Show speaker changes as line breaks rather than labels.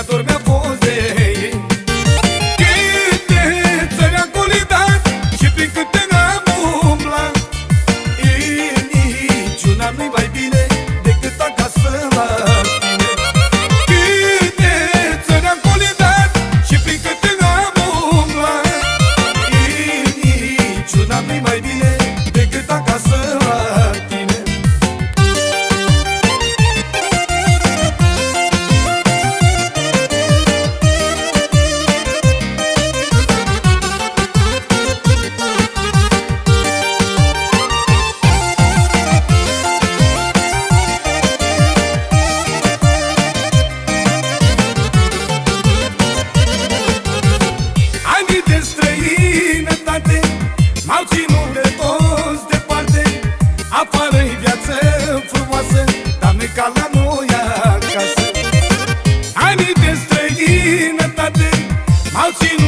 a tu afară-i viață frumoasă Dar nu ca la noi acasă. Ani de străinătate M-au ținut